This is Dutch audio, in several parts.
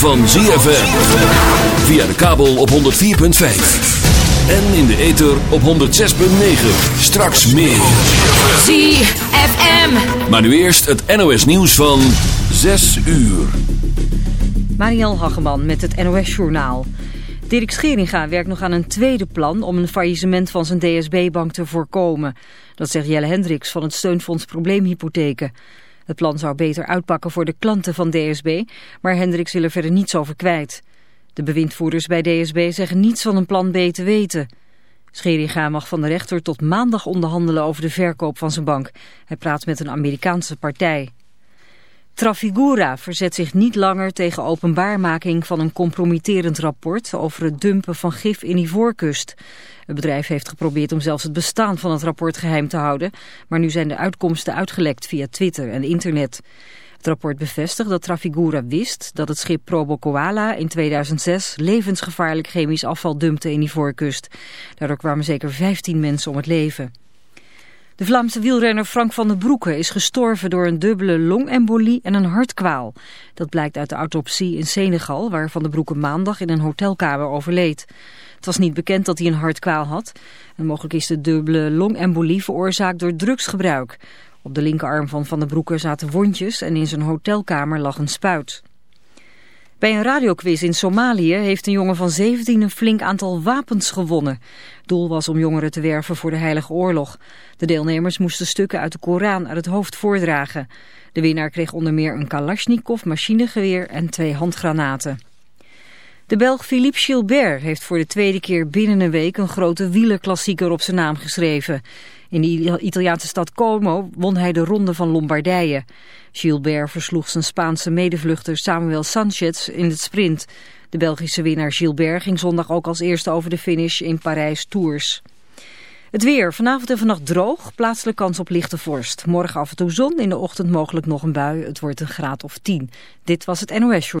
van ZFM. Via de kabel op 104.5. En in de ether op 106.9. Straks meer. ZFM. Maar nu eerst het NOS nieuws van 6 uur. Marielle Hageman met het NOS Journaal. Dirk Scheringa werkt nog aan een tweede plan om een faillissement van zijn DSB-bank te voorkomen. Dat zegt Jelle Hendricks van het steunfonds Probleemhypotheken. Het plan zou beter uitpakken voor de klanten van DSB, maar Hendricks wil er verder niets over kwijt. De bewindvoerders bij DSB zeggen niets van een plan B te weten. Scheringa mag van de rechter tot maandag onderhandelen over de verkoop van zijn bank. Hij praat met een Amerikaanse partij. Trafigura verzet zich niet langer tegen openbaarmaking van een compromitterend rapport over het dumpen van gif in Ivoorkust. Het bedrijf heeft geprobeerd om zelfs het bestaan van het rapport geheim te houden, maar nu zijn de uitkomsten uitgelekt via Twitter en internet. Het rapport bevestigt dat Trafigura wist dat het schip Probo Koala in 2006 levensgevaarlijk chemisch afval dumpte in Ivoorkust. Daardoor kwamen zeker 15 mensen om het leven. De Vlaamse wielrenner Frank van den Broeke is gestorven door een dubbele longembolie en een hartkwaal. Dat blijkt uit de autopsie in Senegal, waar Van den Broeke maandag in een hotelkamer overleed. Het was niet bekend dat hij een hartkwaal had. En mogelijk is de dubbele longembolie veroorzaakt door drugsgebruik. Op de linkerarm van Van den Broeke zaten wondjes en in zijn hotelkamer lag een spuit. Bij een radioquiz in Somalië heeft een jongen van 17 een flink aantal wapens gewonnen. Doel was om jongeren te werven voor de Heilige Oorlog. De deelnemers moesten stukken uit de Koran uit het hoofd voordragen. De winnaar kreeg onder meer een Kalashnikov machinegeweer en twee handgranaten. De Belg Philippe Gilbert heeft voor de tweede keer binnen een week een grote wielerklassieker op zijn naam geschreven. In de Italiaanse stad Como won hij de Ronde van Lombardije. Gilbert versloeg zijn Spaanse medevluchter Samuel Sanchez in het sprint. De Belgische winnaar Gilbert ging zondag ook als eerste over de finish in Parijs Tours. Het weer. Vanavond en vannacht droog. Plaatselijk kans op lichte vorst. Morgen af en toe zon. In de ochtend mogelijk nog een bui. Het wordt een graad of 10. Dit was het NOS Show.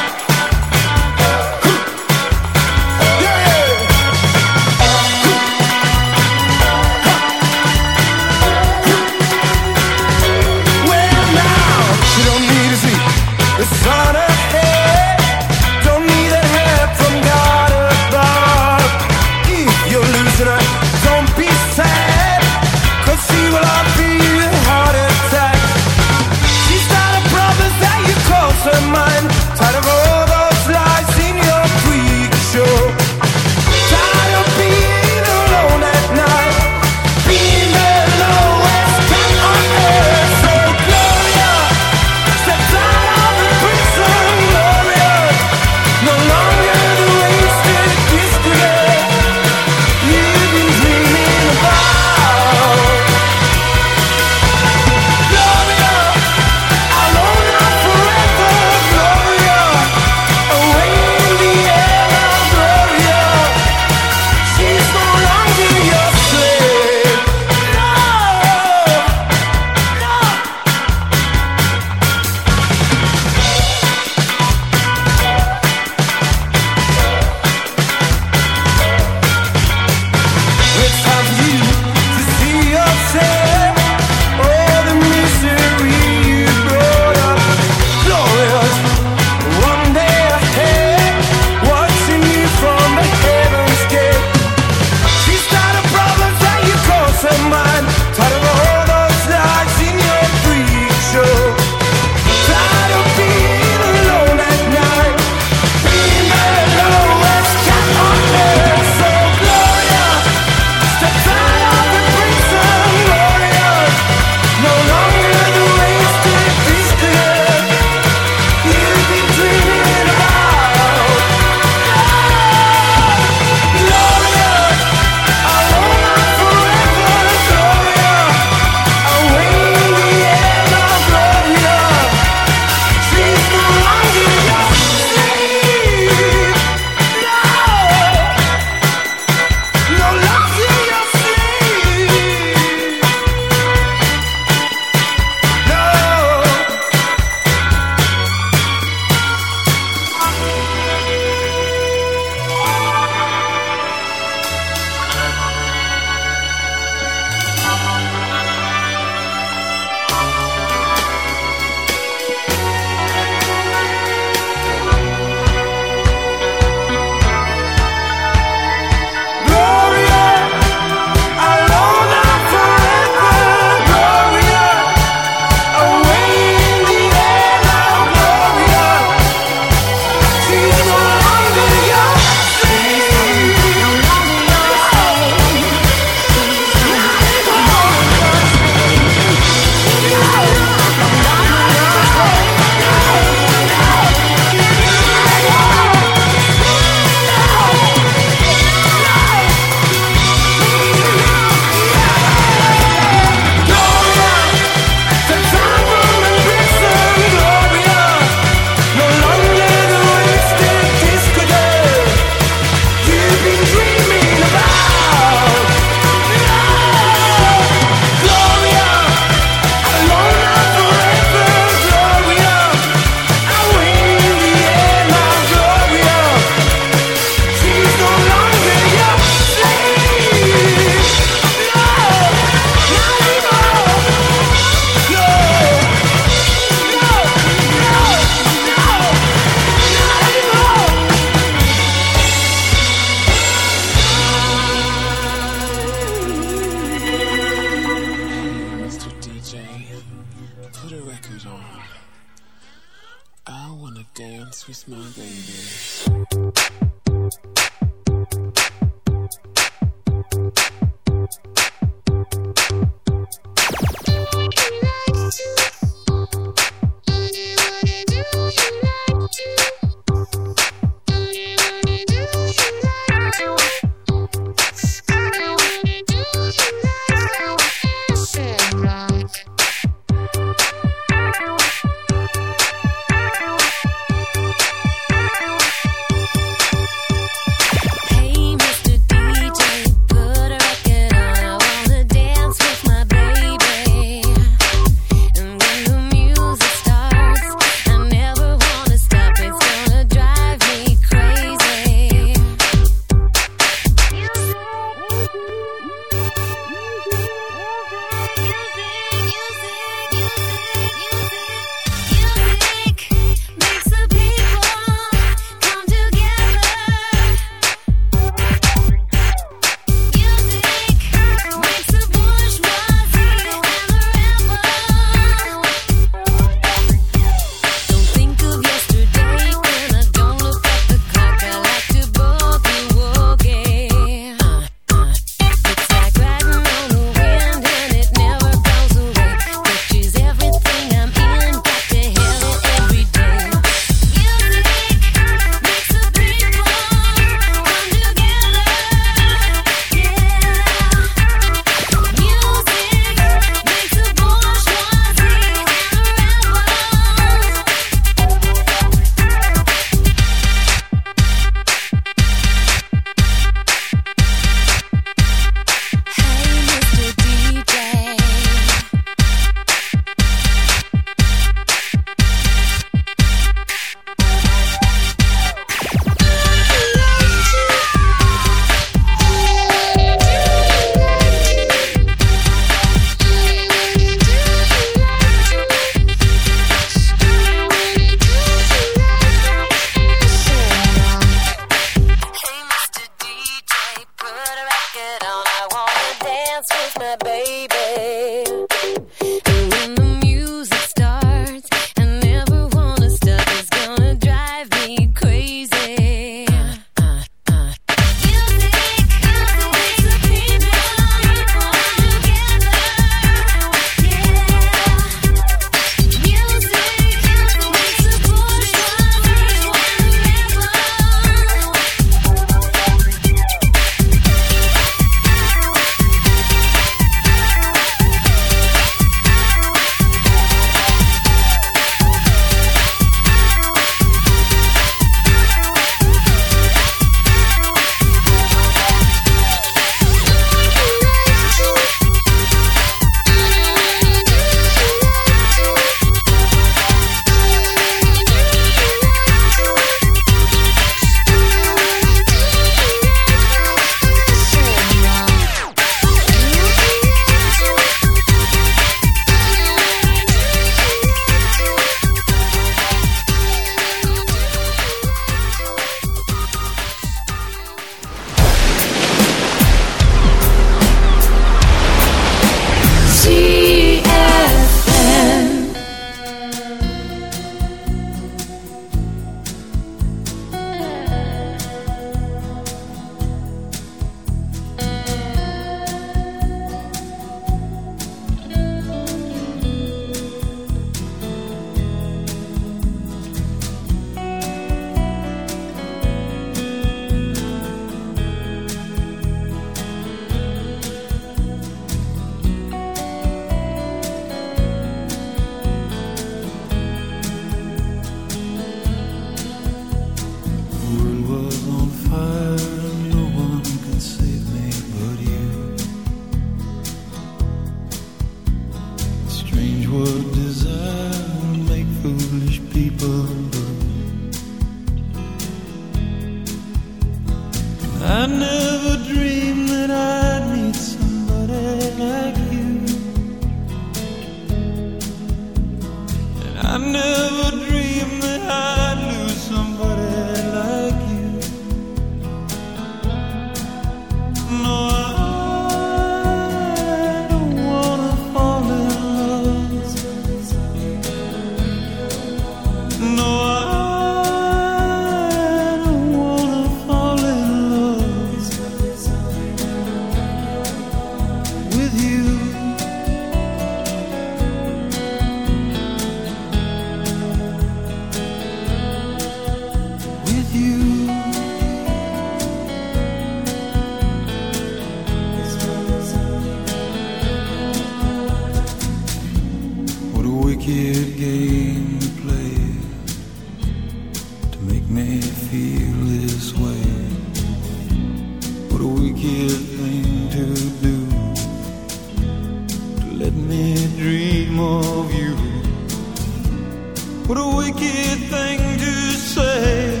What a wicked thing to say.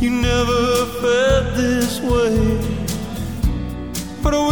You never felt this way. A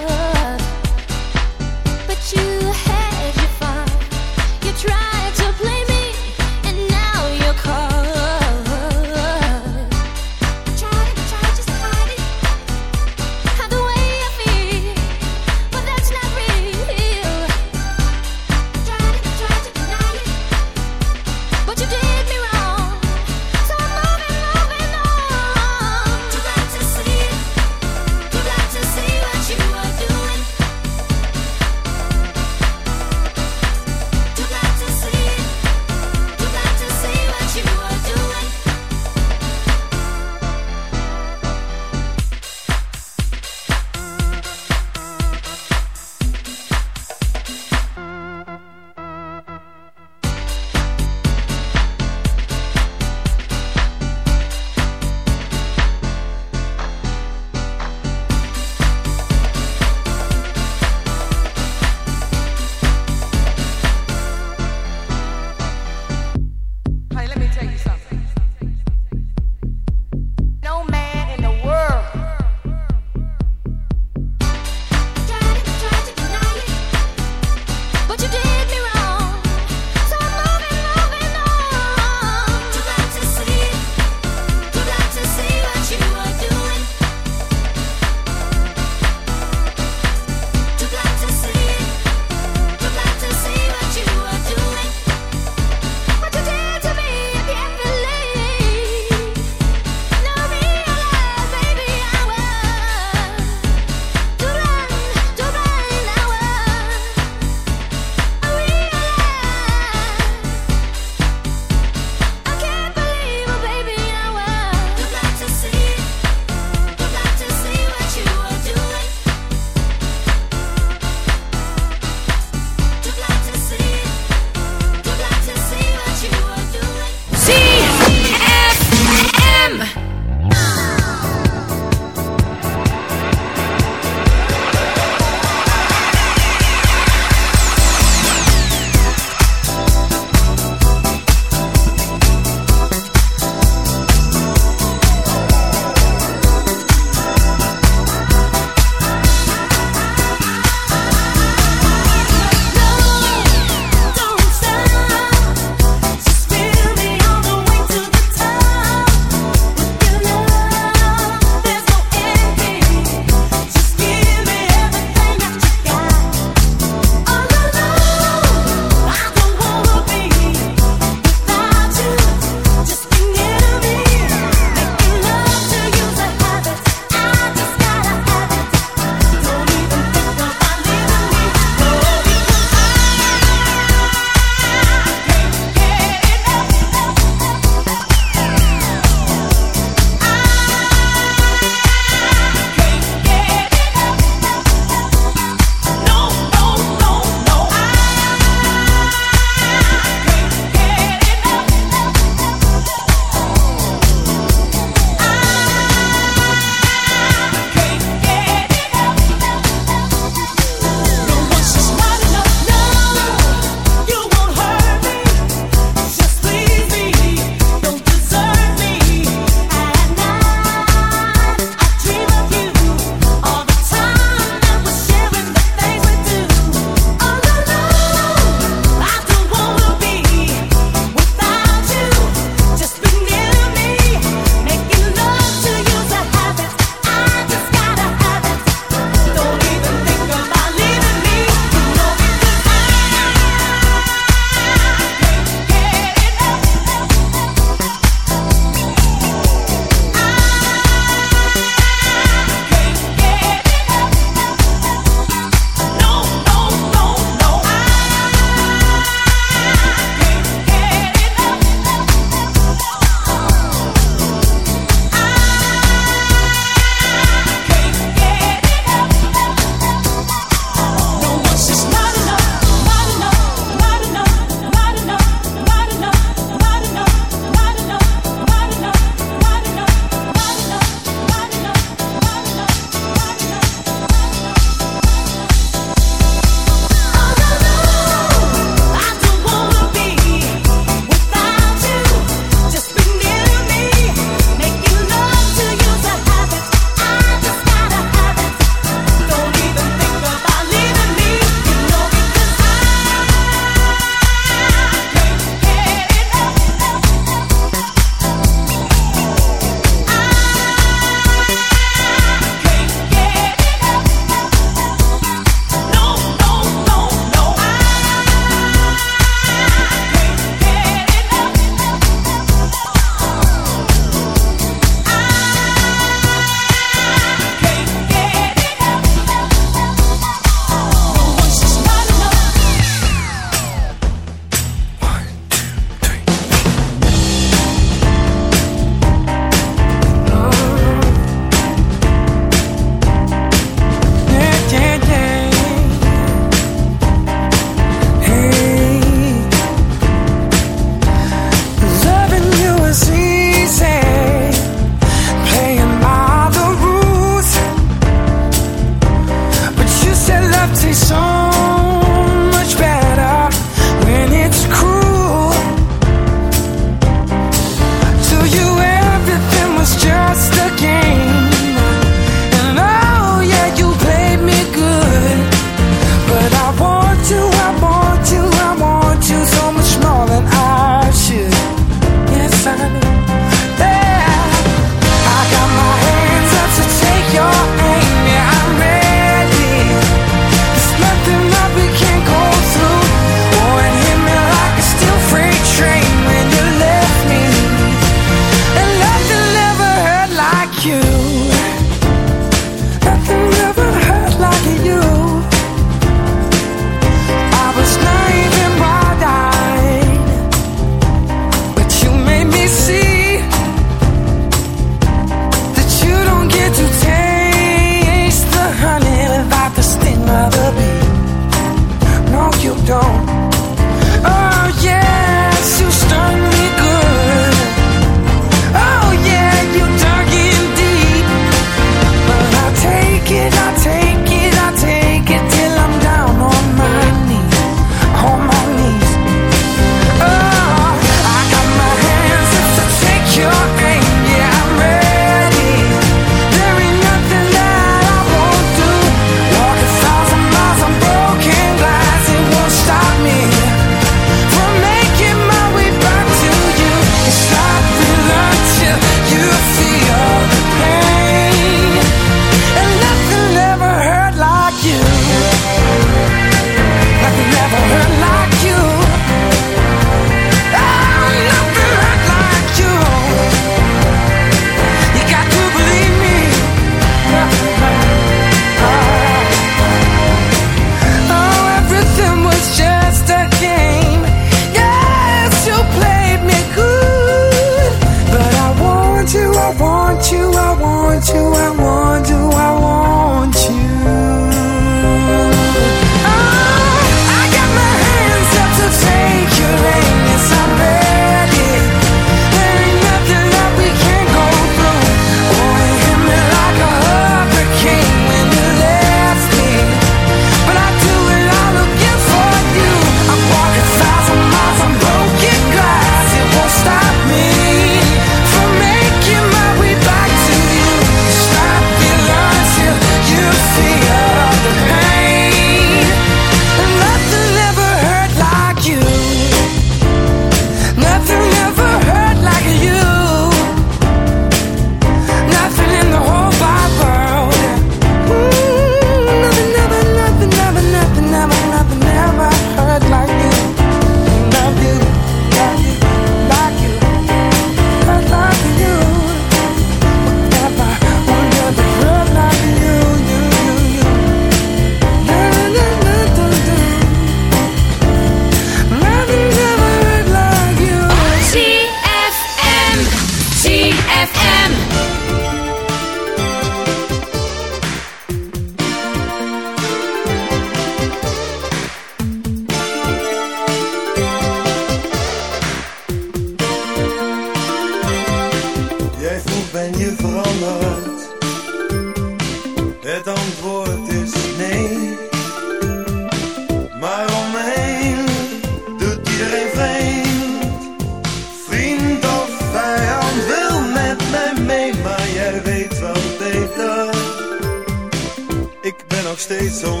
ben nog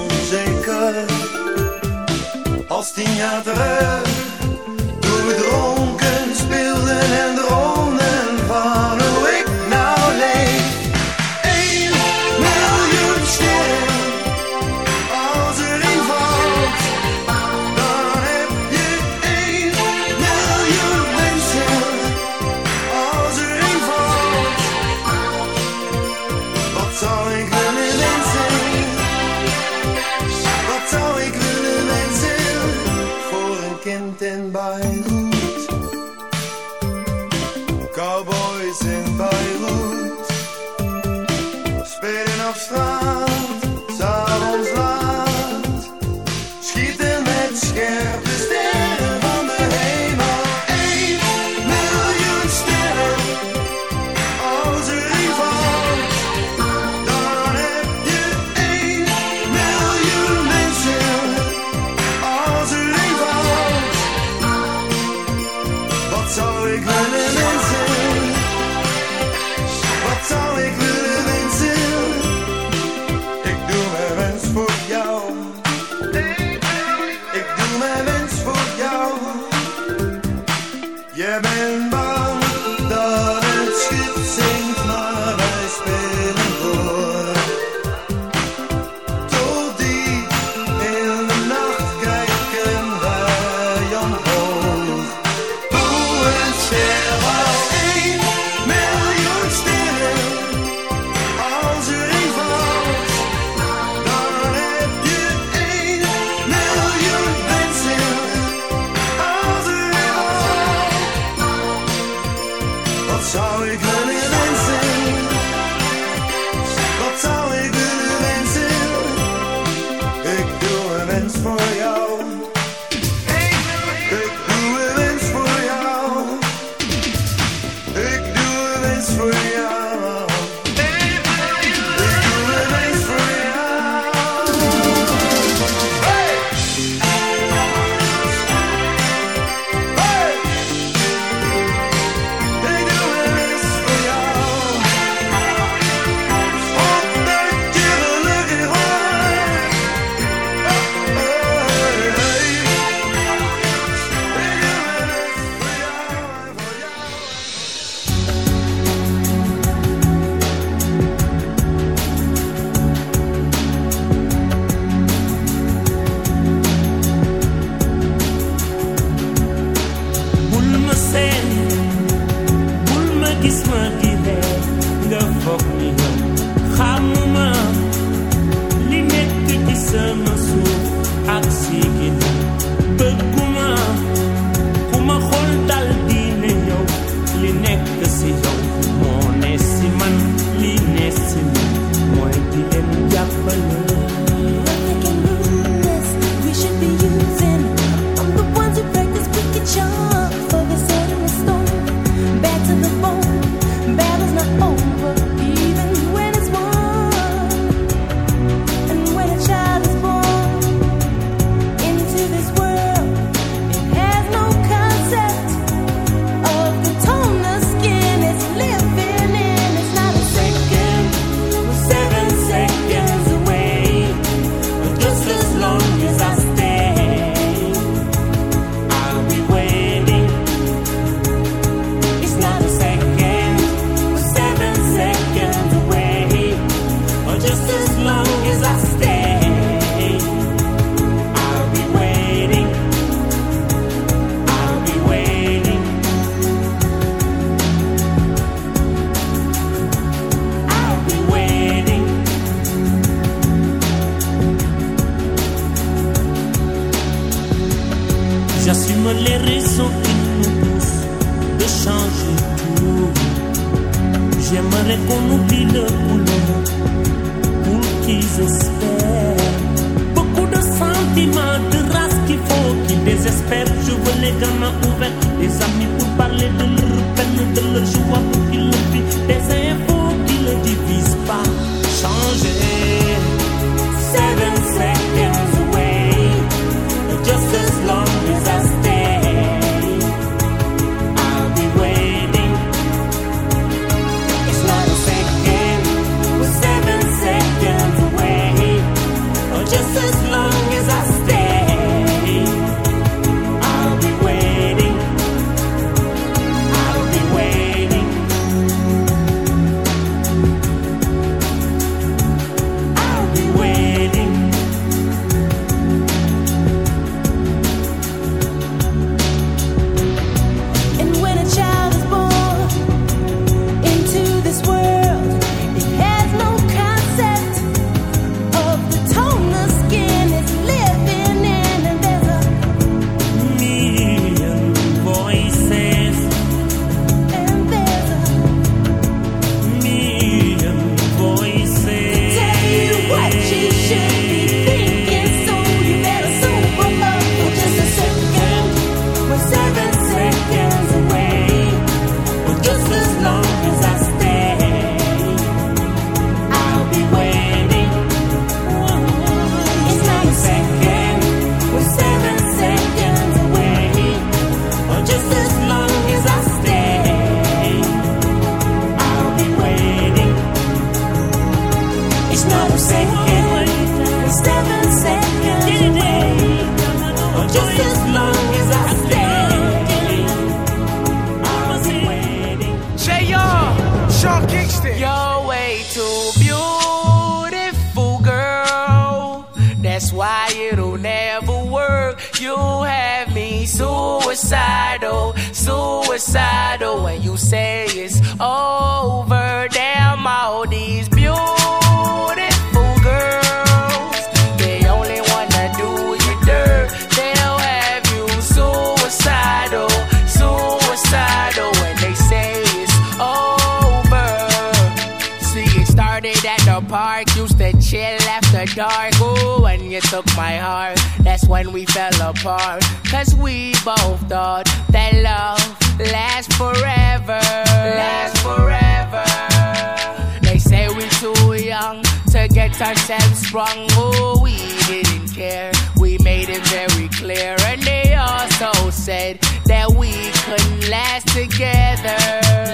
it very clear, and they also said that we couldn't last together.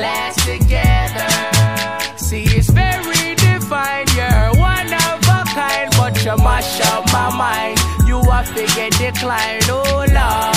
Last together. See, it's very divine. You're one of a kind, but you mash up my mind. You are figure decline, oh Lord.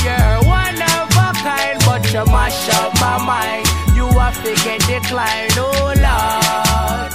mash mash up my mind. You have to get declined, oh Lord.